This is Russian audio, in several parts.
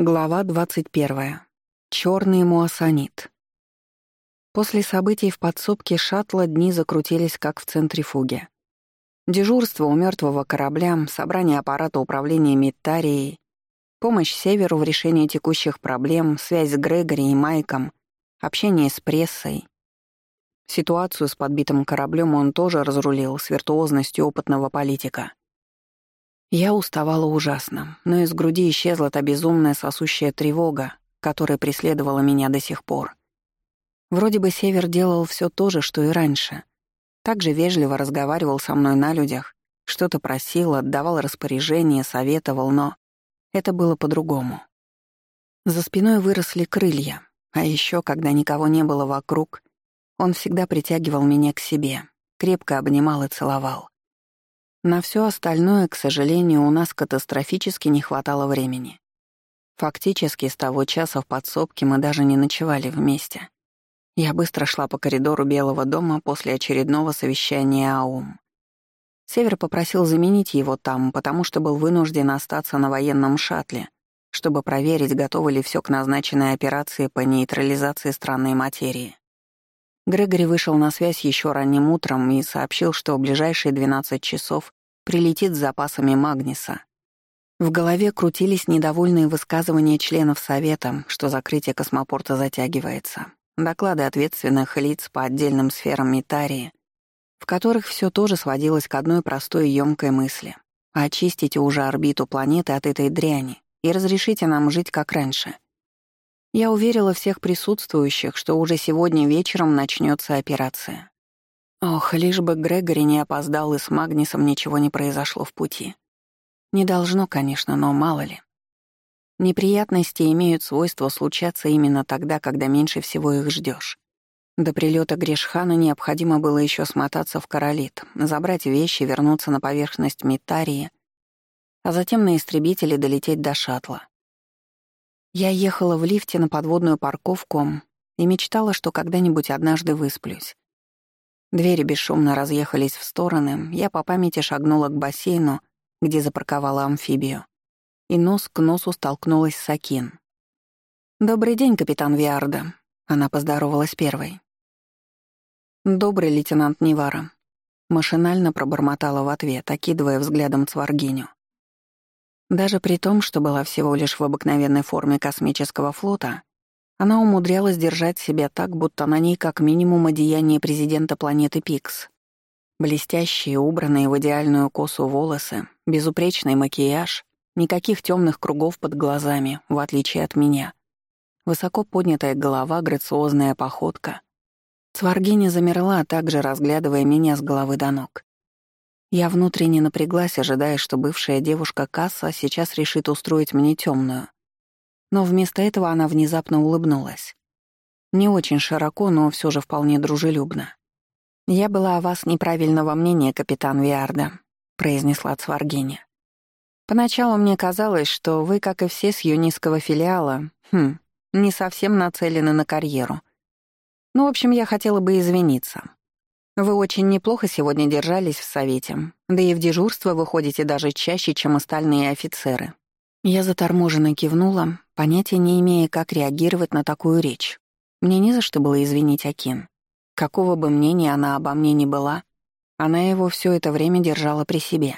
Глава 21. Чёрный муассанит. После событий в подсобке шаттла дни закрутились как в центрифуге. Дежурство у мёртвого корабля, собрание аппарата управления Миттарией, помощь Северу в решении текущих проблем, связь с Грегори и Майком, общение с прессой. Ситуацию с подбитым кораблем он тоже разрулил с виртуозностью опытного политика. Я уставала ужасно, но из груди исчезла та безумная сосущая тревога, которая преследовала меня до сих пор. Вроде бы Север делал все то же, что и раньше. Также вежливо разговаривал со мной на людях, что-то просил, отдавал распоряжения, советовал, но это было по-другому. За спиной выросли крылья, а еще, когда никого не было вокруг, он всегда притягивал меня к себе, крепко обнимал и целовал. На все остальное, к сожалению, у нас катастрофически не хватало времени. Фактически с того часа в подсобке мы даже не ночевали вместе. Я быстро шла по коридору Белого дома после очередного совещания АУМ. Север попросил заменить его там, потому что был вынужден остаться на военном шаттле, чтобы проверить, готово ли все к назначенной операции по нейтрализации странной материи. Грегори вышел на связь еще ранним утром и сообщил, что в ближайшие 12 часов прилетит с запасами Магниса. В голове крутились недовольные высказывания членов Совета, что закрытие космопорта затягивается, доклады ответственных лиц по отдельным сферам Митарии, в которых все тоже сводилось к одной простой и ёмкой мысли — очистите уже орбиту планеты от этой дряни и разрешите нам жить как раньше — я уверила всех присутствующих, что уже сегодня вечером начнется операция. Ох, лишь бы Грегори не опоздал и с Магнисом ничего не произошло в пути. Не должно, конечно, но мало ли. Неприятности имеют свойство случаться именно тогда, когда меньше всего их ждешь. До прилета Грешхана необходимо было еще смотаться в Королит, забрать вещи, вернуться на поверхность Митарии, а затем на истребителе долететь до шаттла. Я ехала в лифте на подводную парковку и мечтала, что когда-нибудь однажды высплюсь. Двери бесшумно разъехались в стороны, я по памяти шагнула к бассейну, где запарковала амфибию, и нос к носу столкнулась с Акин. «Добрый день, капитан Виарда», — она поздоровалась первой. «Добрый, лейтенант Невара», — машинально пробормотала в ответ, окидывая взглядом Цваргиню. Даже при том, что была всего лишь в обыкновенной форме космического флота, она умудрялась держать себя так, будто на ней как минимум одеяние президента планеты Пикс. Блестящие, убранные в идеальную косу волосы, безупречный макияж, никаких темных кругов под глазами, в отличие от меня. Высоко поднятая голова, грациозная походка. Цваргиня замерла, также разглядывая меня с головы до ног. Я внутренне напряглась, ожидая, что бывшая девушка Касса сейчас решит устроить мне темную. Но вместо этого она внезапно улыбнулась. Не очень широко, но все же вполне дружелюбно. «Я была о вас неправильного мнения, капитан Виарда», — произнесла Цваргиня. «Поначалу мне казалось, что вы, как и все с юнийского филиала, хм, не совсем нацелены на карьеру. Ну, в общем, я хотела бы извиниться. Вы очень неплохо сегодня держались в совете, да и в дежурство выходите даже чаще, чем остальные офицеры. Я заторможенно кивнула, понятия не имея, как реагировать на такую речь. Мне не за что было извинить Акин. Какого бы мнения она обо мне ни была, она его все это время держала при себе.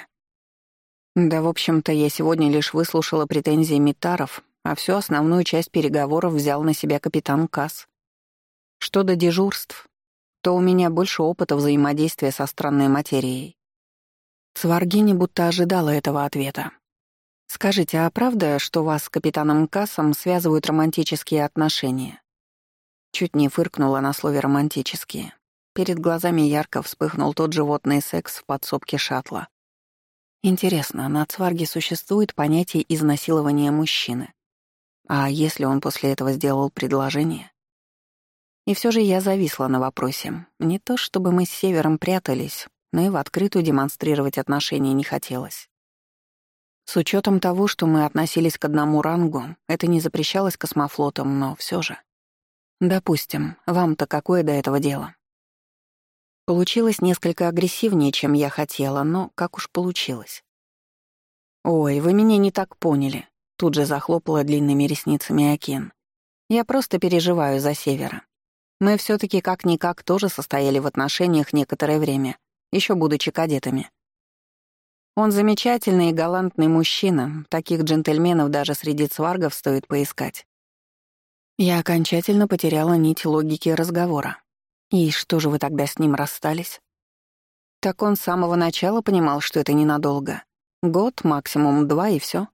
Да, в общем-то, я сегодня лишь выслушала претензии Митаров, а всю основную часть переговоров взял на себя капитан Касс. Что до дежурств, то у меня больше опыта взаимодействия со странной материей. Сваргини будто ожидала этого ответа. «Скажите, а правда, что вас с капитаном Кассом связывают романтические отношения?» Чуть не фыркнула на слове «романтические». Перед глазами ярко вспыхнул тот животный секс в подсобке шаттла. Интересно, на Цварге существует понятие изнасилования мужчины? А если он после этого сделал предложение? И все же я зависла на вопросе. Не то чтобы мы с Севером прятались, но и в открытую демонстрировать отношения не хотелось. С учетом того, что мы относились к одному рангу, это не запрещалось космофлотом, но все же. Допустим, вам-то какое до этого дело? Получилось несколько агрессивнее, чем я хотела, но как уж получилось. «Ой, вы меня не так поняли», — Тут же захлопала длинными ресницами Акин. «Я просто переживаю за Севера. Мы все таки как-никак тоже состояли в отношениях некоторое время, еще будучи кадетами. Он замечательный и галантный мужчина, таких джентльменов даже среди цваргов стоит поискать. Я окончательно потеряла нить логики разговора. И что же вы тогда с ним расстались? Так он с самого начала понимал, что это ненадолго. Год, максимум два, и все.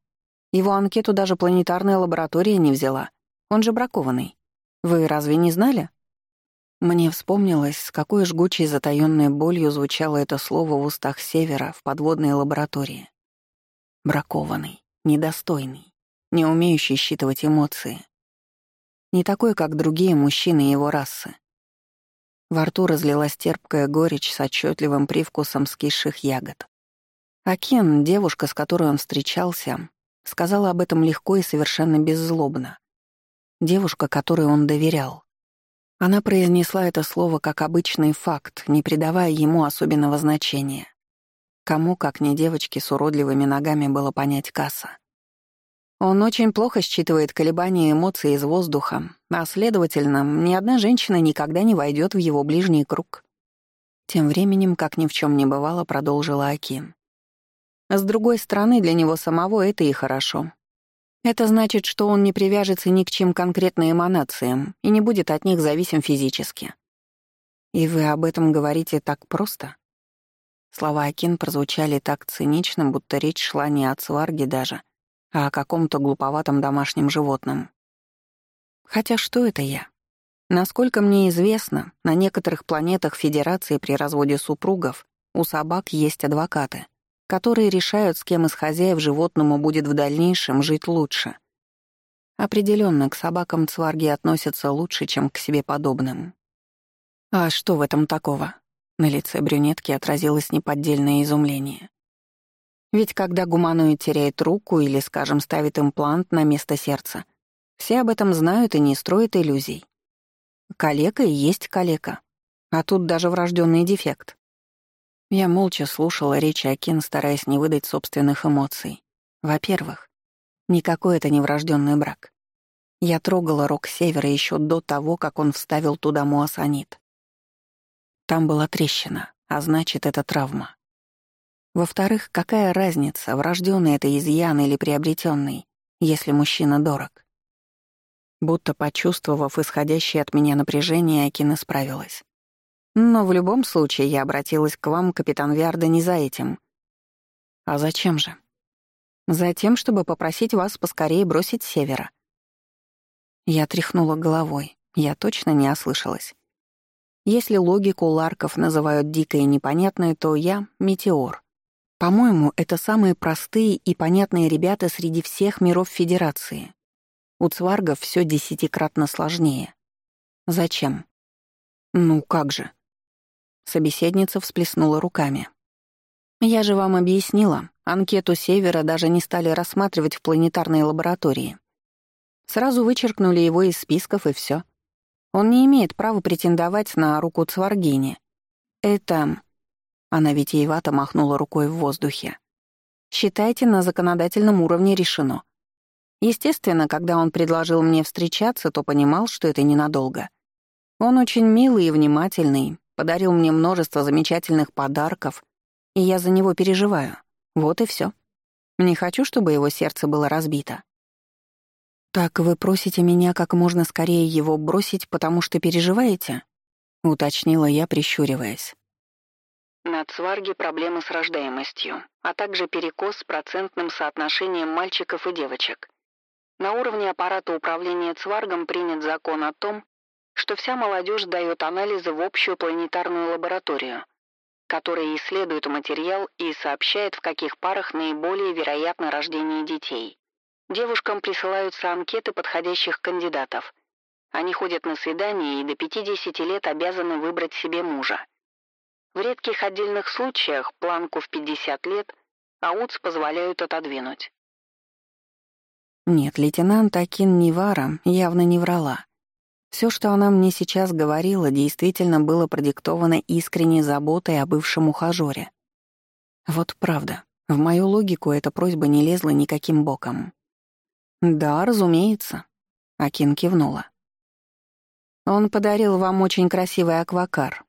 Его анкету даже планетарная лаборатория не взяла. Он же бракованный. Вы разве не знали? Мне вспомнилось, с какой жгучей затаённой болью звучало это слово в устах Севера в подводной лаборатории. Бракованный, недостойный, не умеющий считывать эмоции. Не такой, как другие мужчины его расы. Во рту разлилась терпкая горечь с отчетливым привкусом скисших ягод. Акен, девушка, с которой он встречался, сказала об этом легко и совершенно беззлобно. Девушка, которой он доверял. Она произнесла это слово как обычный факт, не придавая ему особенного значения. Кому, как не девочке с уродливыми ногами, было понять Касса. Он очень плохо считывает колебания эмоций из воздуха, а, следовательно, ни одна женщина никогда не войдет в его ближний круг. Тем временем, как ни в чем не бывало, продолжила Акин. С другой стороны, для него самого это и хорошо. Это значит, что он не привяжется ни к чем конкретным эманациям и не будет от них зависим физически. И вы об этом говорите так просто? Слова Акин прозвучали так цинично, будто речь шла не о цварге даже, а о каком-то глуповатом домашнем животном. Хотя что это я? Насколько мне известно, на некоторых планетах Федерации при разводе супругов у собак есть адвокаты — которые решают, с кем из хозяев животному будет в дальнейшем жить лучше. Определенно, к собакам цварги относятся лучше, чем к себе подобным. А что в этом такого? На лице брюнетки отразилось неподдельное изумление. Ведь когда гуманоид теряет руку или, скажем, ставит имплант на место сердца, все об этом знают и не строят иллюзий. Калека и есть калека. А тут даже врожденный дефект. Я молча слушала речь Акин, стараясь не выдать собственных эмоций. Во-первых, никакой это не врожденный брак. Я трогала рог севера еще до того, как он вставил туда муассанит. Там была трещина, а значит, это травма. Во-вторых, какая разница, врожденный это изъян или приобретенный, если мужчина дорог? Будто почувствовав исходящее от меня напряжение, Акин исправилась. Но в любом случае я обратилась к вам, капитан Виарда, не за этим. А зачем же? Затем, чтобы попросить вас поскорее бросить севера. Я тряхнула головой. Я точно не ослышалась. Если логику ларков называют дикой и непонятной, то я — метеор. По-моему, это самые простые и понятные ребята среди всех миров Федерации. У цваргов все десятикратно сложнее. Зачем? Ну как же? Собеседница всплеснула руками. «Я же вам объяснила, анкету Севера даже не стали рассматривать в планетарной лаборатории. Сразу вычеркнули его из списков и все. Он не имеет права претендовать на руку Цваргини. Это...» Она витиевато махнула рукой в воздухе. «Считайте, на законодательном уровне решено. Естественно, когда он предложил мне встречаться, то понимал, что это ненадолго. Он очень милый и внимательный, подарил мне множество замечательных подарков, и я за него переживаю. Вот и все. Не хочу, чтобы его сердце было разбито. «Так вы просите меня как можно скорее его бросить, потому что переживаете?» — уточнила я, прищуриваясь. На Цварге проблемы с рождаемостью, а также перекос с процентным соотношением мальчиков и девочек. На уровне аппарата управления Цваргом принят закон о том, что вся молодежь дает анализы в общую планетарную лабораторию, которая исследует материал и сообщает, в каких парах наиболее вероятно рождение детей. Девушкам присылаются анкеты подходящих кандидатов. Они ходят на свидания и до 50 лет обязаны выбрать себе мужа. В редких отдельных случаях планку в 50 лет АУЦ позволяют отодвинуть. Нет, лейтенант Акин Нивара явно не врала. Все, что она мне сейчас говорила, действительно было продиктовано искренней заботой о бывшем ухажёре. Вот правда, в мою логику эта просьба не лезла никаким боком. «Да, разумеется», — Акин кивнула. «Он подарил вам очень красивый аквакар».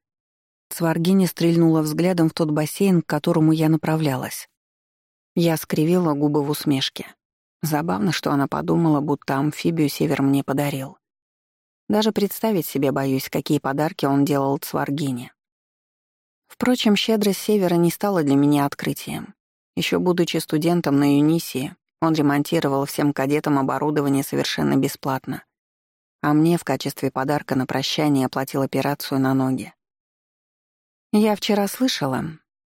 Цваргини стрельнула взглядом в тот бассейн, к которому я направлялась. Я скривила губы в усмешке. Забавно, что она подумала, будто амфибию Север мне подарил. Даже представить себе боюсь, какие подарки он делал Цваргине. Впрочем, щедрость Севера не стала для меня открытием. Еще будучи студентом на Юнисии, он ремонтировал всем кадетам оборудование совершенно бесплатно. А мне в качестве подарка на прощание оплатил операцию на ноги. «Я вчера слышала...»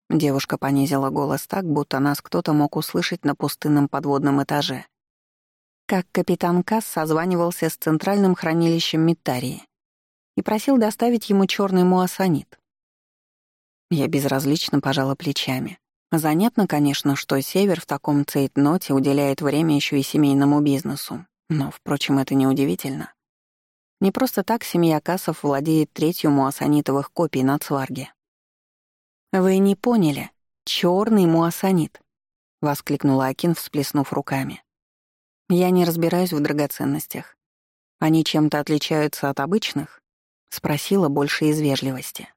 Девушка понизила голос так, будто нас кто-то мог услышать на пустынном подводном этаже. Как капитан Касс созванивался с центральным хранилищем Миттарии и просил доставить ему черный муассанит. Я безразлично пожала плечами. Занятно, конечно, что Север в таком цейтноте уделяет время еще и семейному бизнесу. Но, впрочем, это неудивительно. Не просто так семья Кассов владеет третью муассанитовых копий на Цварге. «Вы не поняли. Черный муассанит», — воскликнула Акин, всплеснув руками. «Я не разбираюсь в драгоценностях. Они чем-то отличаются от обычных?» — спросила больше из вежливости.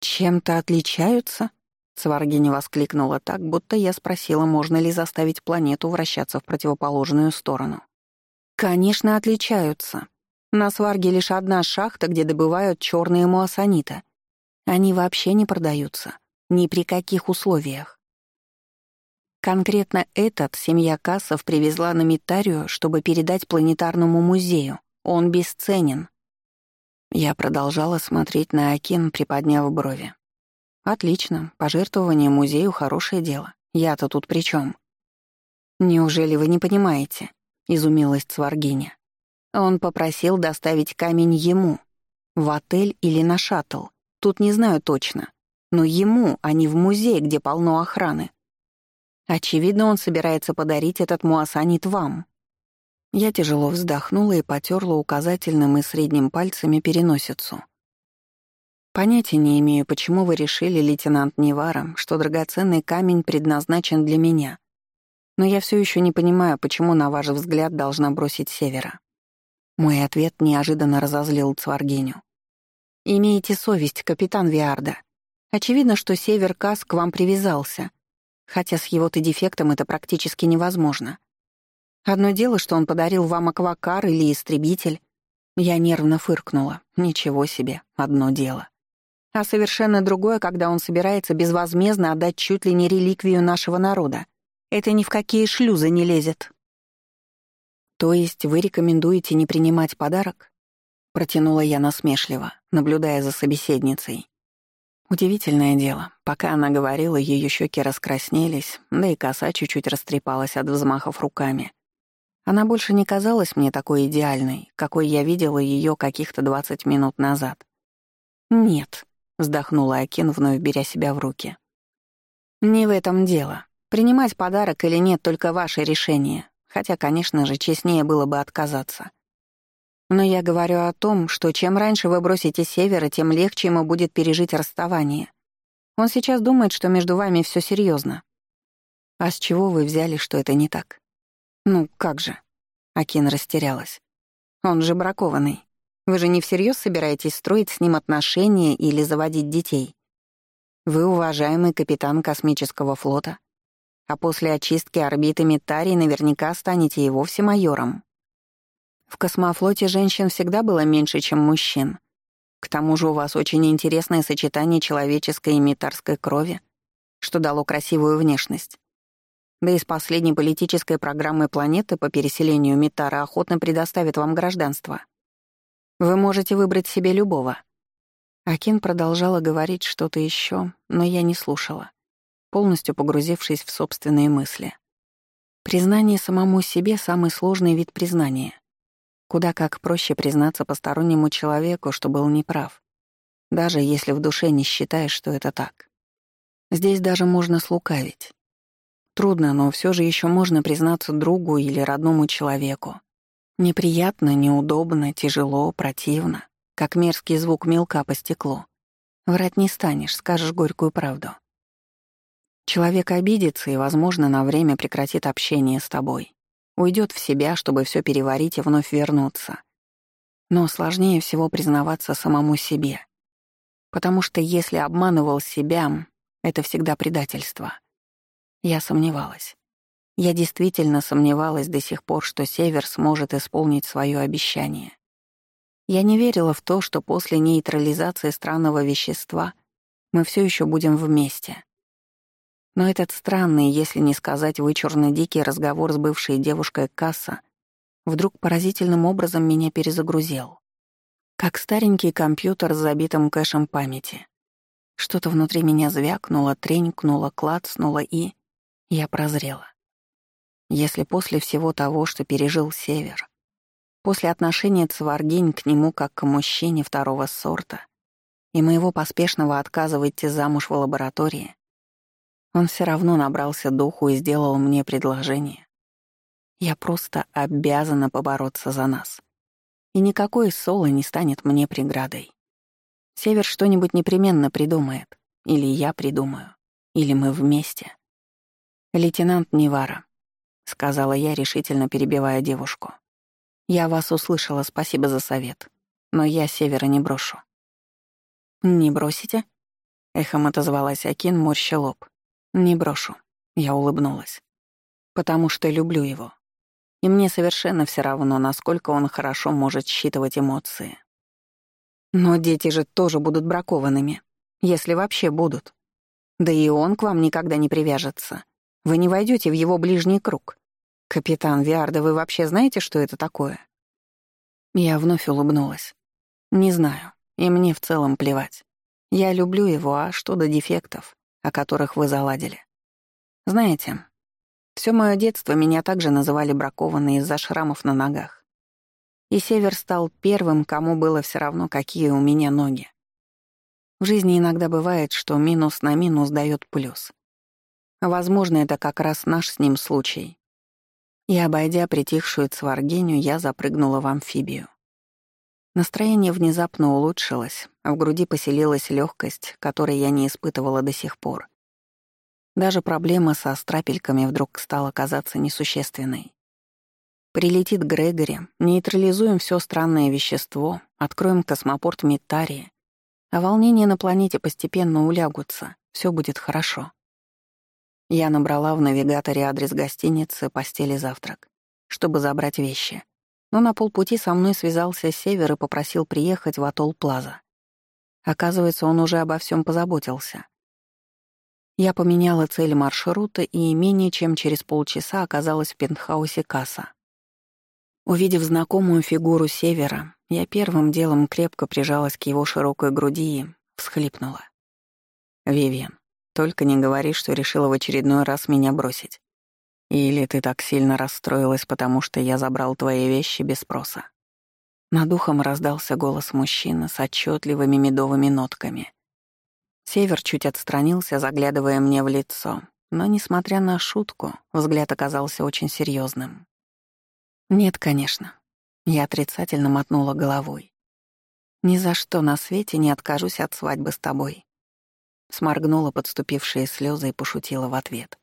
«Чем-то отличаются?» Сваргини воскликнула так, будто я спросила, можно ли заставить планету вращаться в противоположную сторону. «Конечно, отличаются. На Сварге лишь одна шахта, где добывают черные муассанита. Они вообще не продаются. Ни при каких условиях. Конкретно этот семья Кассов привезла на Митарию, чтобы передать планетарному музею. Он бесценен. Я продолжала смотреть на Акин, приподняв брови. «Отлично. Пожертвование музею — хорошее дело. Я-то тут при чем? «Неужели вы не понимаете?» — изумилась Цваргиня. Он попросил доставить камень ему. В отель или на шаттл. Тут не знаю точно. Но ему, а не в музей, где полно охраны. Очевидно, он собирается подарить этот муассанит вам. Я тяжело вздохнула и потерла указательным и средним пальцами переносицу. Понятия не имею, почему вы решили, лейтенант Невара, что драгоценный камень предназначен для меня. Но я все еще не понимаю, почему, на ваш взгляд, должна бросить севера. Мой ответ неожиданно разозлил Цваргеню. «Имейте совесть, капитан Виарда. Очевидно, что Север Кас к вам привязался, хотя с его-то дефектом это практически невозможно. Одно дело, что он подарил вам аквакар или истребитель. Я нервно фыркнула. Ничего себе, одно дело. А совершенно другое, когда он собирается безвозмездно отдать чуть ли не реликвию нашего народа. Это ни в какие шлюзы не лезет. То есть вы рекомендуете не принимать подарок? Протянула я насмешливо, наблюдая за собеседницей. Удивительное дело. Пока она говорила, ее щеки раскраснелись, да и коса чуть-чуть растрепалась от взмахов руками. Она больше не казалась мне такой идеальной, какой я видела ее каких-то двадцать минут назад. Нет, вздохнула Акин, вновь беря себя в руки. «Не в этом дело. Принимать подарок или нет — только ваше решение, хотя, конечно же, честнее было бы отказаться. Но я говорю о том, что чем раньше вы бросите Севера, тем легче ему будет пережить расставание. Он сейчас думает, что между вами все серьезно. А с чего вы взяли, что это не так? Ну, как же? Акин растерялась. Он же бракованный. Вы же не всерьез собираетесь строить с ним отношения или заводить детей? Вы уважаемый капитан космического флота, а после очистки орбиты Митарии наверняка станете и вовсе майором. В космофлоте женщин всегда было меньше, чем мужчин. К тому же у вас очень интересное сочетание человеческой и митарской крови, что дало красивую внешность. Да и с последней политической программы планеты по переселению Митара охотно предоставит вам гражданство. Вы можете выбрать себе любого». Акин продолжала говорить что-то еще, но я не слушала, полностью погрузившись в собственные мысли. Признание самому себе — самый сложный вид признания. Куда как проще признаться постороннему человеку, что был неправ, даже если в душе не считаешь, что это так. Здесь даже можно слукавить. Трудно, но все же еще можно признаться другу или родному человеку, Неприятно, неудобно, тяжело, противно, как мерзкий звук мелка по стеклу. Врать не станешь, скажешь горькую правду. Человек обидится и, возможно, на время прекратит общение с тобой. Уйдет в себя, чтобы все переварить и вновь вернуться. Но сложнее всего признаваться самому себе. Потому что если обманывал себя, это всегда предательство. Я сомневалась. Я действительно сомневалась до сих пор, что Север сможет исполнить свое обещание. Я не верила в то, что после нейтрализации странного вещества мы все еще будем вместе. Но этот странный, если не сказать вычурно дикий разговор с бывшей девушкой Касса вдруг поразительным образом меня перезагрузил. Как старенький компьютер с забитым кэшем памяти. Что-то внутри меня звякнуло, тренькнуло, клацнуло, и... Я прозрела. Если после всего того, что пережил Север, после отношения Цваргинь к нему как к мужчине второго сорта и моего поспешного отказа выйти замуж в лаборатории, он все равно набрался духу и сделал мне предложение. Я просто обязана побороться за нас. И никакой соло не станет мне преградой. Север что-нибудь непременно придумает. Или я придумаю. Или мы вместе. «Лейтенант Невара», — сказала я, решительно перебивая девушку. «Я вас услышала, спасибо за совет. Но я Севера не брошу». «Не бросите?» — эхом отозвалась Акин, морща лоб. «Не брошу», — я улыбнулась. «Потому что люблю его. И мне совершенно все равно, насколько он хорошо может считывать эмоции. Но дети же тоже будут бракованными, если вообще будут. Да и он к вам никогда не привяжется. Вы не войдете в его ближний круг. Капитан Виарда, вы вообще знаете, что это такое? Я вновь улыбнулась. Не знаю, и мне в целом плевать. Я люблю его, а что до дефектов, о которых вы заладили? Знаете, все мое детство меня также называли бракованной из-за шрамов на ногах. И Север стал первым, кому было все равно, какие у меня ноги. В жизни иногда бывает, что минус на минус дает плюс. Возможно, это как раз наш с ним случай. И, обойдя притихшую цваргеню, я запрыгнула в амфибию. Настроение внезапно улучшилось, а в груди поселилась легкость, которой я не испытывала до сих пор. Даже проблема со страпельками вдруг стала казаться несущественной. Прилетит Грегори, нейтрализуем все странное вещество, откроем космопорт Митарии, а волнения на планете постепенно улягутся, все будет хорошо. Я набрала в навигаторе адрес гостиницы «Постели завтрак», чтобы забрать вещи. Но на полпути со мной связался Север и попросил приехать в атолл Плаза. Оказывается, он уже обо всем позаботился. Я поменяла цель маршрута и менее чем через полчаса оказалась в пентхаусе Касса. Увидев знакомую фигуру Севера, я первым делом крепко прижалась к его широкой груди и всхлипнула. «Вивиан, только не говори, что решила в очередной раз меня бросить. Или ты так сильно расстроилась, потому что я забрал твои вещи без спроса. Над ухом раздался голос мужчины с отчетливыми медовыми нотками. Север чуть отстранился, заглядывая мне в лицо, но, несмотря на шутку, взгляд оказался очень серьезным. «Нет, конечно». Я отрицательно мотнула головой. «Ни за что на свете не откажусь от свадьбы с тобой сморгнула подступившие слезы и пошутила в ответ.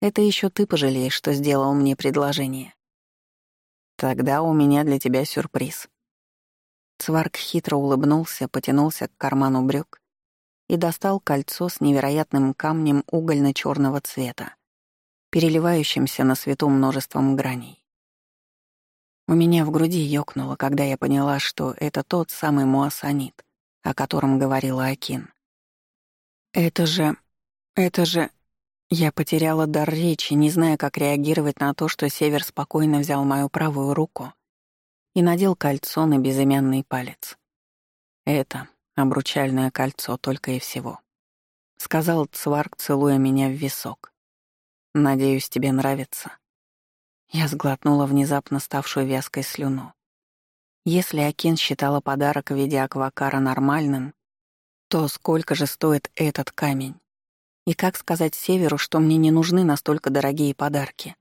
«Это еще ты пожалеешь, что сделал мне предложение». «Тогда у меня для тебя сюрприз». Цварк хитро улыбнулся, потянулся к карману брюк и достал кольцо с невероятным камнем угольно черного цвета, переливающимся на свету множеством граней. У меня в груди ёкнуло, когда я поняла, что это тот самый муассанит, о котором говорила Акин. Это же... это же... Я потеряла дар речи, не зная, как реагировать на то, что Север спокойно взял мою правую руку и надел кольцо на безымянный палец. Это обручальное кольцо только и всего. Сказал Цварк, целуя меня в висок. «Надеюсь, тебе нравится». Я сглотнула внезапно ставшую вязкой слюну. Если Акин считала подарок в виде аквакара нормальным, то сколько же стоит этот камень? И как сказать Северу, что мне не нужны настолько дорогие подарки?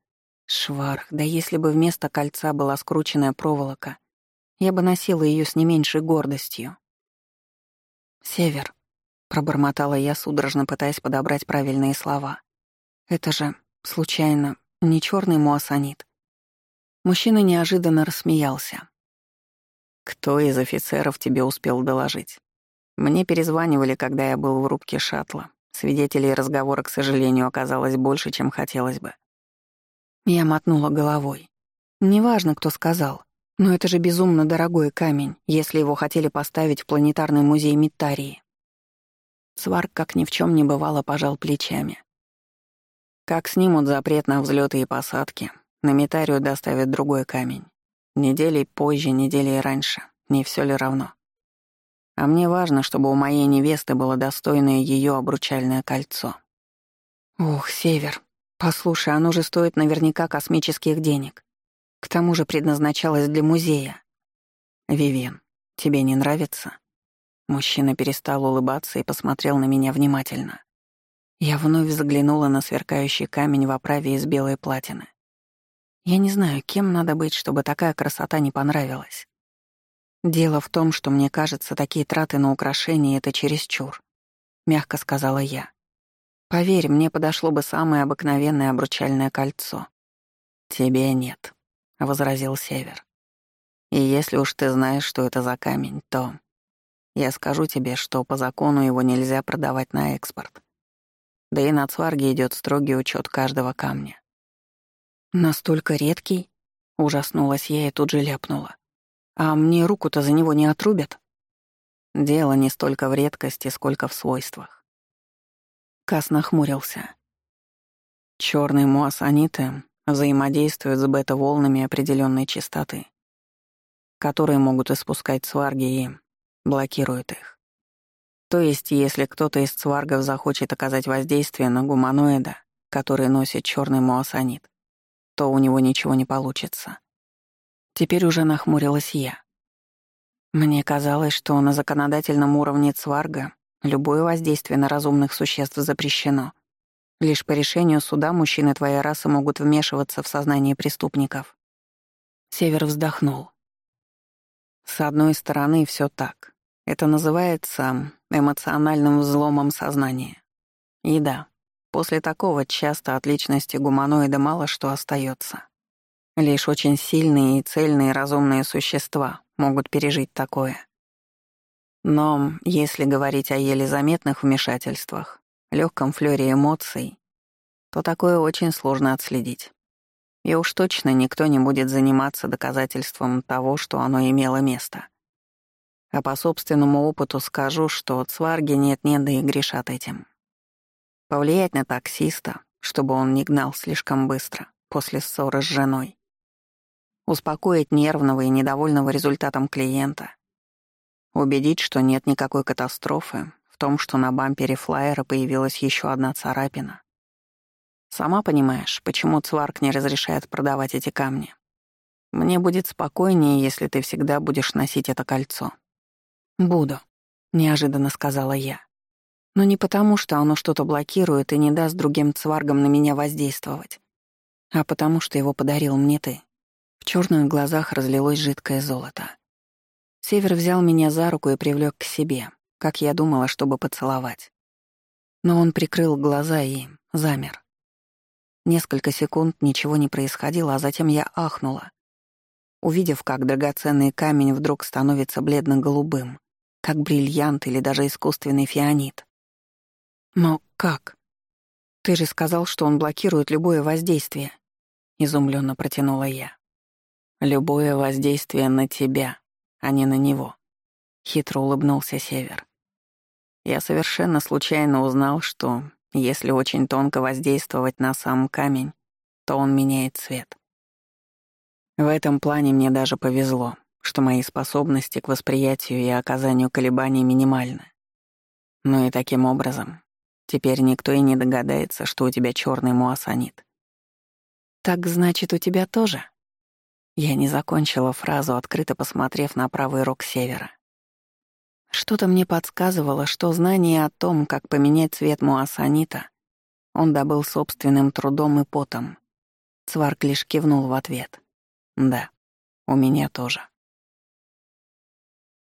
Шварх, да если бы вместо кольца была скрученная проволока, я бы носила ее с не меньшей гордостью. «Север», — пробормотала я, судорожно пытаясь подобрать правильные слова. «Это же, случайно, не черный муассанит?» Мужчина неожиданно рассмеялся. «Кто из офицеров тебе успел доложить? Мне перезванивали, когда я был в рубке шаттла. Свидетелей разговора, к сожалению, оказалось больше, чем хотелось бы». Я мотнула головой. Неважно, кто сказал, но это же безумно дорогой камень, если его хотели поставить в планетарный музей Миттарии. Сварк, как ни в чем не бывало, пожал плечами. Как снимут запрет на взлеты и посадки, на Митарию доставят другой камень. Неделей позже, неделей раньше. Не все ли равно? А мне важно, чтобы у моей невесты было достойное ее обручальное кольцо. Ух, Север, послушай, оно же стоит наверняка космических денег. К тому же предназначалось для музея. Вивен, тебе не нравится? Мужчина перестал улыбаться и посмотрел на меня внимательно. Я вновь заглянула на сверкающий камень в оправе из белой платины. Я не знаю, кем надо быть, чтобы такая красота не понравилась. Дело в том, что мне кажется, такие траты на украшения — это чересчур, — мягко сказала я. Поверь, мне подошло бы самое обыкновенное обручальное кольцо. Тебе нет, — возразил Север. И если уж ты знаешь, что это за камень, то я скажу тебе, что по закону его нельзя продавать на экспорт. Да и на Цварге идет строгий учет каждого камня. «Настолько редкий?» — ужаснулась я и тут же ляпнула. «А мне руку-то за него не отрубят?» Дело не столько в редкости, сколько в свойствах. Кас нахмурился. Черные муассаниты взаимодействуют с бета-волнами определенной частоты, которые могут испускать сварги и блокируют их. То есть, если кто-то из цваргов захочет оказать воздействие на гуманоида, который носит черный муассанит, то у него ничего не получится. Теперь уже нахмурилась я. Мне казалось, что на законодательном уровне Цварга любое воздействие на разумных существ запрещено. Лишь по решению суда мужчины твоей расы могут вмешиваться в сознание преступников. Север вздохнул. С одной стороны, все так. Это называется эмоциональным взломом сознания. И да, После такого часто от личности гуманоида мало что остается. Лишь очень сильные и цельные разумные существа могут пережить такое. Но если говорить о еле заметных вмешательствах, легком флёре эмоций, то такое очень сложно отследить. И уж точно никто не будет заниматься доказательством того, что оно имело место. А по собственному опыту скажу, что цварги нет-нет, да и грешат этим. Повлиять на таксиста, чтобы он не гнал слишком быстро после ссоры с женой. Успокоить нервного и недовольного результатом клиента. Убедить, что нет никакой катастрофы в том, что на бампере флайера появилась еще одна царапина. Сама понимаешь, почему Цварк не разрешает продавать эти камни. Мне будет спокойнее, если ты всегда будешь носить это кольцо. «Буду», — неожиданно сказала я. Но не потому, что оно что-то блокирует и не даст другим цваргам на меня воздействовать, а потому что его подарил мне ты. Черных глазах разлилось жидкое золото. Север взял меня за руку и привлек к себе, как я думала, чтобы поцеловать. Но он прикрыл глаза и замер. Несколько секунд ничего не происходило, а затем я ахнула, увидев, как драгоценный камень вдруг становится бледно-голубым, как бриллиант или даже искусственный фианит. «Но как? Ты же сказал, что он блокирует любое воздействие», — изумленно протянула я. «Любое воздействие на тебя, а не на него», — хитро улыбнулся Север. «Я совершенно случайно узнал, что если очень тонко воздействовать на сам камень, то он меняет цвет. В этом плане мне даже повезло, что мои способности к восприятию и оказанию колебаний минимальны. Но и таким образом Теперь никто и не догадается, что у тебя черный муассанит. Так значит, у тебя тоже? Я не закончила фразу, открыто посмотрев на правый рог севера. Что-то мне подсказывало, что знание о том, как поменять цвет муассанита, он добыл собственным трудом и потом. Цварк лишь кивнул в ответ. «Да, у меня тоже».